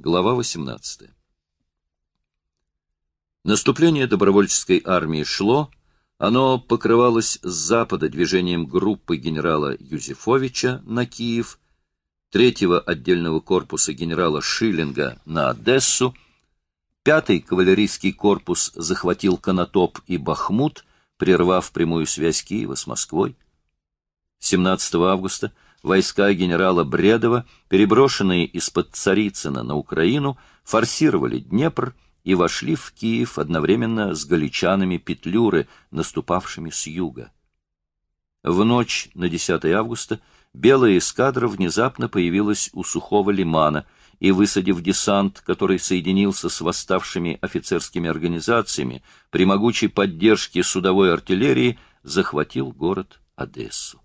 Глава 18. Наступление добровольческой армии шло, оно покрывалось с запада движением группы генерала Юзефовича на Киев, третьего отдельного корпуса генерала Шиллинга на Одессу, пятый кавалерийский корпус захватил Конотоп и Бахмут, прервав прямую связь Киева с Москвой. 17 августа войска генерала Бредова, переброшенные из-под Царицына на Украину, форсировали Днепр и вошли в Киев одновременно с галичанами Петлюры, наступавшими с юга. В ночь на 10 августа белая эскадра внезапно появилась у сухого лимана и, высадив десант, который соединился с восставшими офицерскими организациями, при могучей поддержке судовой артиллерии захватил город Одессу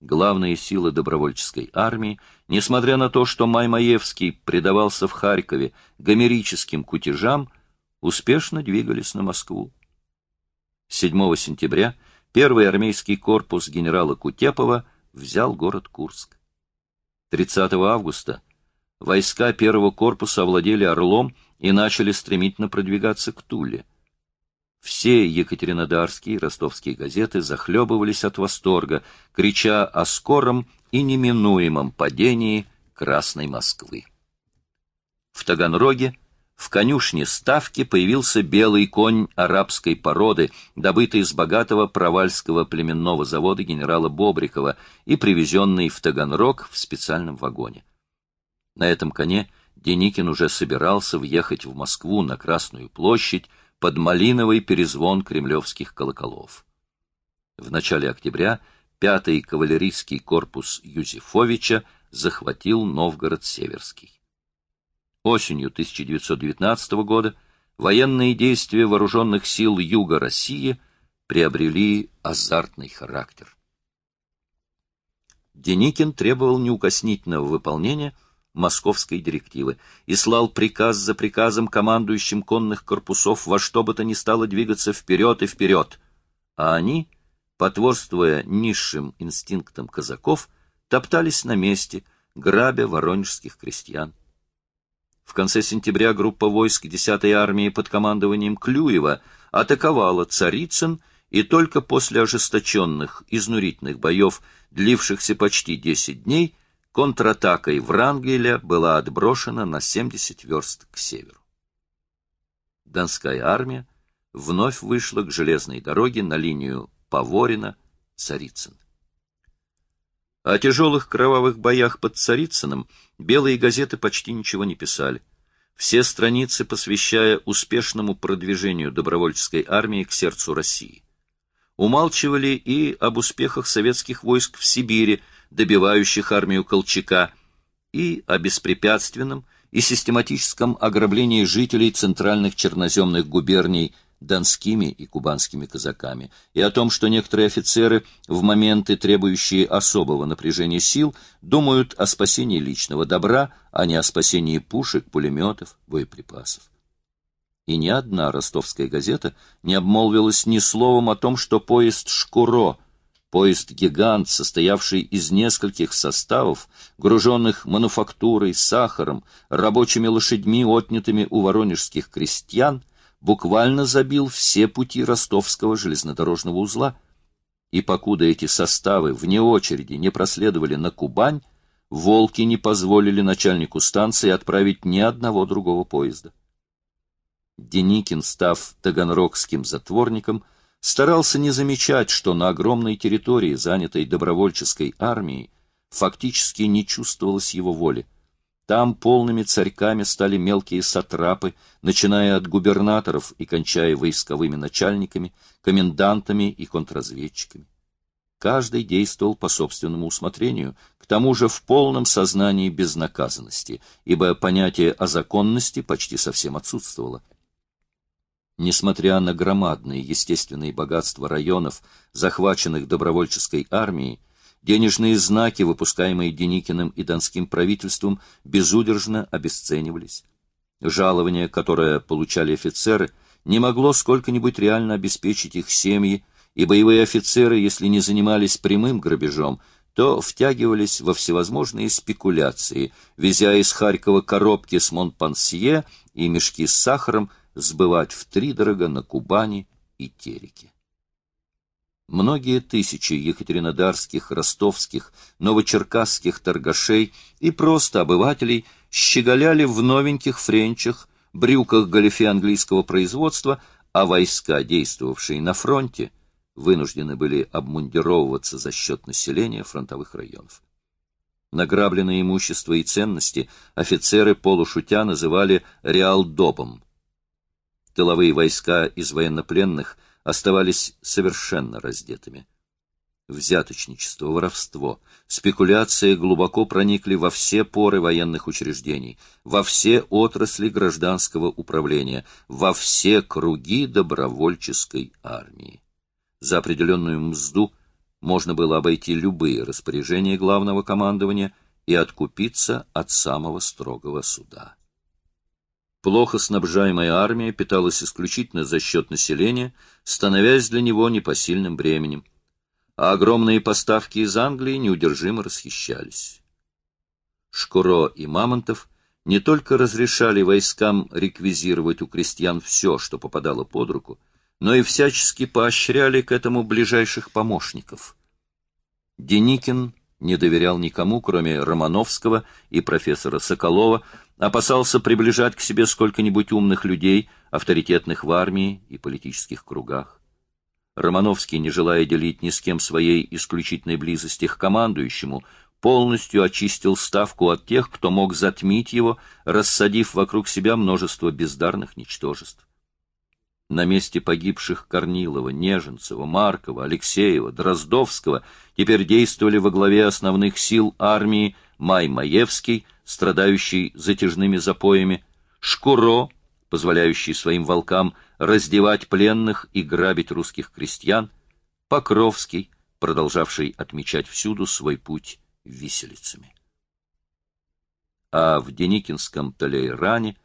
главные силы добровольческой армии, несмотря на то, что Маймаевский предавался в Харькове гомерическим кутежам, успешно двигались на Москву. 7 сентября первый армейский корпус генерала Кутепова взял город Курск. 30 августа войска первого корпуса овладели Орлом и начали стремительно продвигаться к Туле. Все екатеринодарские и ростовские газеты захлебывались от восторга, крича о скором и неминуемом падении Красной Москвы. В Таганроге в конюшне Ставки появился белый конь арабской породы, добытый из богатого провальского племенного завода генерала Бобрикова и привезенный в Таганрог в специальном вагоне. На этом коне Деникин уже собирался въехать в Москву на Красную площадь, под малиновый перезвон кремлевских колоколов. В начале октября пятый кавалерийский корпус Юзефовича захватил Новгород-Северский. Осенью 1919 года военные действия вооруженных сил Юга России приобрели азартный характер. Деникин требовал неукоснительного выполнения московской директивы и слал приказ за приказом командующим конных корпусов во что бы то ни стало двигаться вперед и вперед, а они, потворствуя низшим инстинктам казаков, топтались на месте, грабя воронежских крестьян. В конце сентября группа войск 10-й армии под командованием Клюева атаковала Царицын и только после ожесточенных, изнурительных боев, длившихся почти 10 дней, контратакой Врангеля была отброшена на 70 верст к северу. Донская армия вновь вышла к железной дороге на линию Поворина-Царицын. О тяжелых кровавых боях под Царицыном белые газеты почти ничего не писали. Все страницы посвящая успешному продвижению добровольческой армии к сердцу России. Умалчивали и об успехах советских войск в Сибири, добивающих армию Колчака, и о беспрепятственном и систематическом ограблении жителей центральных черноземных губерний донскими и кубанскими казаками, и о том, что некоторые офицеры в моменты, требующие особого напряжения сил, думают о спасении личного добра, а не о спасении пушек, пулеметов, боеприпасов. И ни одна ростовская газета не обмолвилась ни словом о том, что поезд «Шкуро» Поезд-гигант, состоявший из нескольких составов, груженных мануфактурой, сахаром, рабочими лошадьми, отнятыми у воронежских крестьян, буквально забил все пути ростовского железнодорожного узла. И покуда эти составы вне очереди не проследовали на Кубань, волки не позволили начальнику станции отправить ни одного другого поезда. Деникин, став таганрогским затворником, старался не замечать, что на огромной территории, занятой добровольческой армией, фактически не чувствовалось его воли. Там полными царьками стали мелкие сатрапы, начиная от губернаторов и кончая войсковыми начальниками, комендантами и контрразведчиками. Каждый действовал по собственному усмотрению, к тому же в полном сознании безнаказанности, ибо понятие о законности почти совсем отсутствовало. Несмотря на громадные естественные богатства районов, захваченных добровольческой армией, денежные знаки, выпускаемые Деникиным и Донским правительством, безудержно обесценивались. Жалование, которое получали офицеры, не могло сколько-нибудь реально обеспечить их семьи, и боевые офицеры, если не занимались прямым грабежом, то втягивались во всевозможные спекуляции, везя из Харькова коробки с Монпансье и мешки с сахаром сбывать втридорого на Кубани и Тереке. Многие тысячи екатеринодарских, ростовских, новочеркасских торгашей и просто обывателей щеголяли в новеньких френчах, брюках галифе английского производства, а войска, действовавшие на фронте, вынуждены были обмундировываться за счет населения фронтовых районов. Награбленное имущество и ценности офицеры полушутя называли реалдобом. Тыловые войска из военнопленных оставались совершенно раздетыми. Взяточничество, воровство, спекуляции глубоко проникли во все поры военных учреждений, во все отрасли гражданского управления, во все круги добровольческой армии. За определенную мзду можно было обойти любые распоряжения главного командования и откупиться от самого строгого суда. Плохо снабжаемая армия питалась исключительно за счет населения, становясь для него непосильным бременем а огромные поставки из Англии неудержимо расхищались. Шкуро и Мамонтов не только разрешали войскам реквизировать у крестьян все, что попадало под руку, но и всячески поощряли к этому ближайших помощников. Деникин не доверял никому, кроме Романовского и профессора Соколова, опасался приближать к себе сколько-нибудь умных людей, авторитетных в армии и политических кругах. Романовский, не желая делить ни с кем своей исключительной близости к командующему, полностью очистил ставку от тех, кто мог затмить его, рассадив вокруг себя множество бездарных ничтожеств. На месте погибших Корнилова, Неженцева, Маркова, Алексеева, Дроздовского теперь действовали во главе основных сил армии Май Маевский, страдающий затяжными запоями, Шкуро, позволяющий своим волкам раздевать пленных и грабить русских крестьян, Покровский, продолжавший отмечать всюду свой путь виселицами. А в Деникинском Толейране,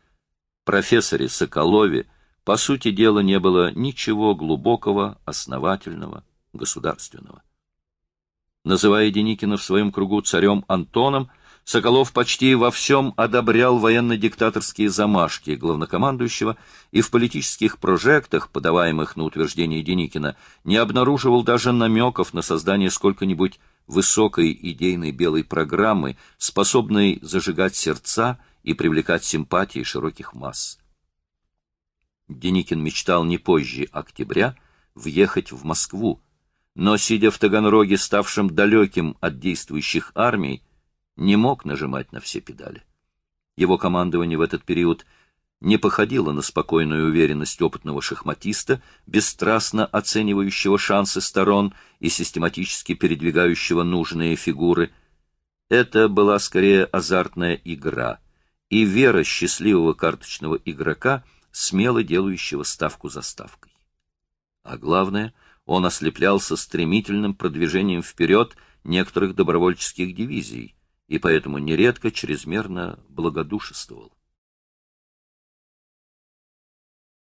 профессоре Соколове, по сути дела, не было ничего глубокого, основательного, государственного. Называя Деникина в своем кругу царем Антоном, Соколов почти во всем одобрял военно-диктаторские замашки главнокомандующего и в политических прожектах, подаваемых на утверждение Деникина, не обнаруживал даже намеков на создание сколько-нибудь высокой идейной белой программы, способной зажигать сердца и привлекать симпатии широких масс. Деникин мечтал не позже октября въехать в Москву, но, сидя в Таганроге, ставшем далеким от действующих армий, не мог нажимать на все педали. Его командование в этот период не походило на спокойную уверенность опытного шахматиста, бесстрастно оценивающего шансы сторон и систематически передвигающего нужные фигуры. Это была скорее азартная игра и вера счастливого карточного игрока, смело делающего ставку за ставкой. А главное, он ослеплялся стремительным продвижением вперед некоторых добровольческих дивизий, и поэтому нередко чрезмерно благодушествовал.